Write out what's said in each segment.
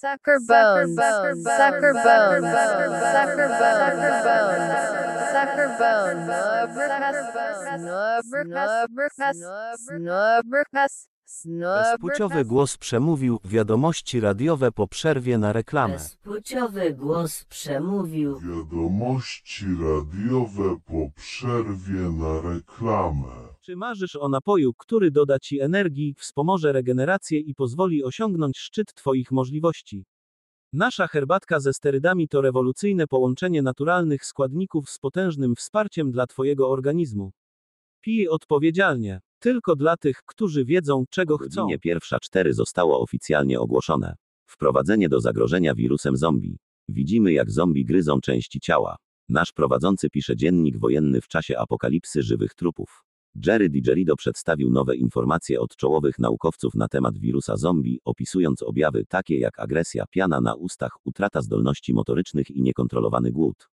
Sucker bones, sucker bones, sucker bones, sucker bones, sucker bones, Bezpłciowy głos przemówił wiadomości radiowe po przerwie na reklamę. Bezpłciowy głos przemówił. Wiadomości radiowe po przerwie na reklamę. Czy marzysz o napoju, który doda ci energii, wspomoże regenerację i pozwoli osiągnąć szczyt twoich możliwości? Nasza herbatka ze sterydami to rewolucyjne połączenie naturalnych składników z potężnym wsparciem dla twojego organizmu. Pij odpowiedzialnie. Tylko dla tych, którzy wiedzą, czego chcą. Godzinie pierwsza 4 zostało oficjalnie ogłoszone. Wprowadzenie do zagrożenia wirusem zombie. Widzimy jak zombie gryzą części ciała. Nasz prowadzący pisze dziennik wojenny w czasie apokalipsy żywych trupów. Jerry DiGerido przedstawił nowe informacje od czołowych naukowców na temat wirusa zombie, opisując objawy takie jak agresja, piana na ustach, utrata zdolności motorycznych i niekontrolowany głód.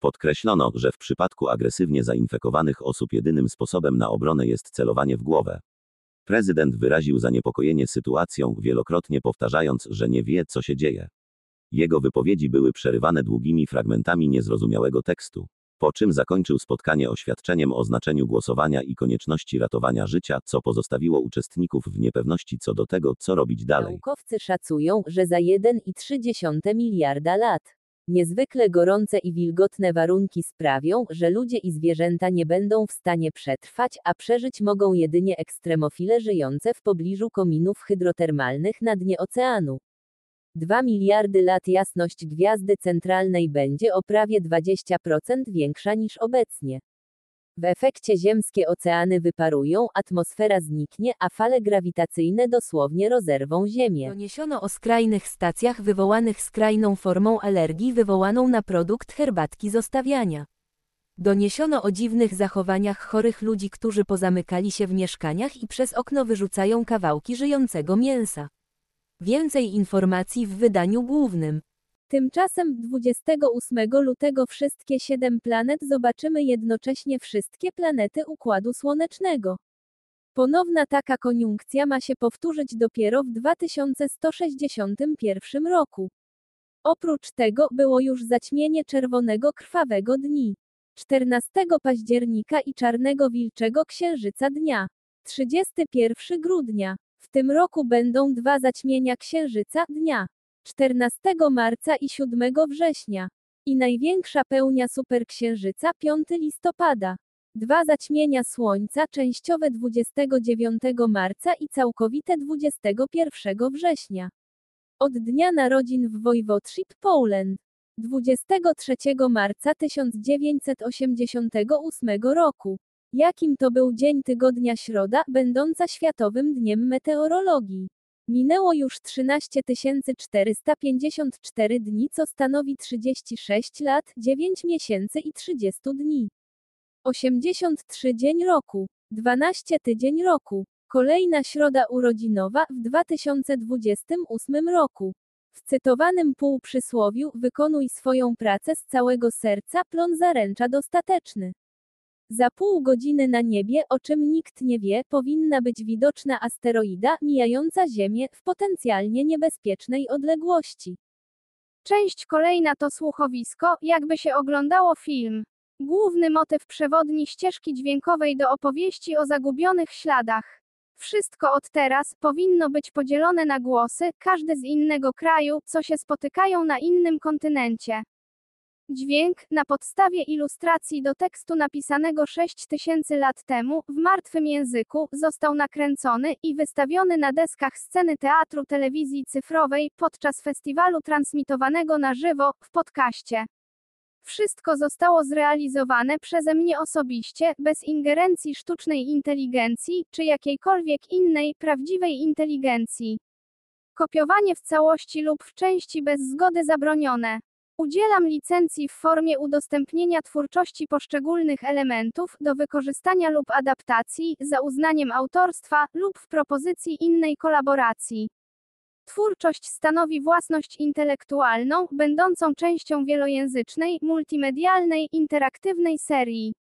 Podkreślono, że w przypadku agresywnie zainfekowanych osób jedynym sposobem na obronę jest celowanie w głowę. Prezydent wyraził zaniepokojenie sytuacją, wielokrotnie powtarzając, że nie wie, co się dzieje. Jego wypowiedzi były przerywane długimi fragmentami niezrozumiałego tekstu, po czym zakończył spotkanie oświadczeniem o znaczeniu głosowania i konieczności ratowania życia, co pozostawiło uczestników w niepewności co do tego, co robić dalej. Naukowcy szacują, że za 1,3 miliarda lat. Niezwykle gorące i wilgotne warunki sprawią, że ludzie i zwierzęta nie będą w stanie przetrwać, a przeżyć mogą jedynie ekstremofile żyjące w pobliżu kominów hydrotermalnych na dnie oceanu. 2 miliardy lat jasność gwiazdy centralnej będzie o prawie 20% większa niż obecnie. W efekcie ziemskie oceany wyparują, atmosfera zniknie, a fale grawitacyjne dosłownie rozerwą Ziemię. Doniesiono o skrajnych stacjach wywołanych skrajną formą alergii wywołaną na produkt herbatki zostawiania. Doniesiono o dziwnych zachowaniach chorych ludzi, którzy pozamykali się w mieszkaniach i przez okno wyrzucają kawałki żyjącego mięsa. Więcej informacji w wydaniu głównym. Tymczasem 28 lutego wszystkie siedem planet zobaczymy jednocześnie wszystkie planety Układu Słonecznego. Ponowna taka koniunkcja ma się powtórzyć dopiero w 2161 roku. Oprócz tego było już zaćmienie czerwonego krwawego dni. 14 października i czarnego wilczego księżyca dnia. 31 grudnia. W tym roku będą dwa zaćmienia księżyca dnia. 14 marca i 7 września. I największa pełnia superksiężyca 5 listopada. Dwa zaćmienia Słońca częściowe 29 marca i całkowite 21 września. Od dnia narodzin w Województwie Poland. 23 marca 1988 roku. Jakim to był dzień tygodnia środa, będąca Światowym Dniem Meteorologii? Minęło już 13 454 dni, co stanowi 36 lat, 9 miesięcy i 30 dni. 83 dzień roku. 12 tydzień roku. Kolejna środa urodzinowa w 2028 roku. W cytowanym półprzysłowiu wykonuj swoją pracę z całego serca, plon zaręcza dostateczny. Za pół godziny na niebie, o czym nikt nie wie, powinna być widoczna asteroida mijająca Ziemię w potencjalnie niebezpiecznej odległości. Część kolejna to słuchowisko, jakby się oglądało film. Główny motyw przewodni ścieżki dźwiękowej do opowieści o zagubionych śladach. Wszystko od teraz powinno być podzielone na głosy, każdy z innego kraju, co się spotykają na innym kontynencie. Dźwięk, na podstawie ilustracji do tekstu napisanego 6000 lat temu, w martwym języku, został nakręcony i wystawiony na deskach sceny teatru telewizji cyfrowej podczas festiwalu transmitowanego na żywo, w podcaście. Wszystko zostało zrealizowane przeze mnie osobiście, bez ingerencji sztucznej inteligencji, czy jakiejkolwiek innej, prawdziwej inteligencji. Kopiowanie w całości lub w części bez zgody zabronione. Udzielam licencji w formie udostępnienia twórczości poszczególnych elementów do wykorzystania lub adaptacji, za uznaniem autorstwa, lub w propozycji innej kolaboracji. Twórczość stanowi własność intelektualną, będącą częścią wielojęzycznej, multimedialnej, interaktywnej serii.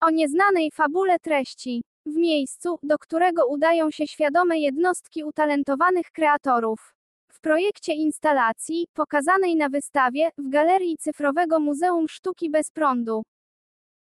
O nieznanej fabule treści. W miejscu, do którego udają się świadome jednostki utalentowanych kreatorów. W projekcie instalacji, pokazanej na wystawie, w Galerii Cyfrowego Muzeum Sztuki Bez Prądu,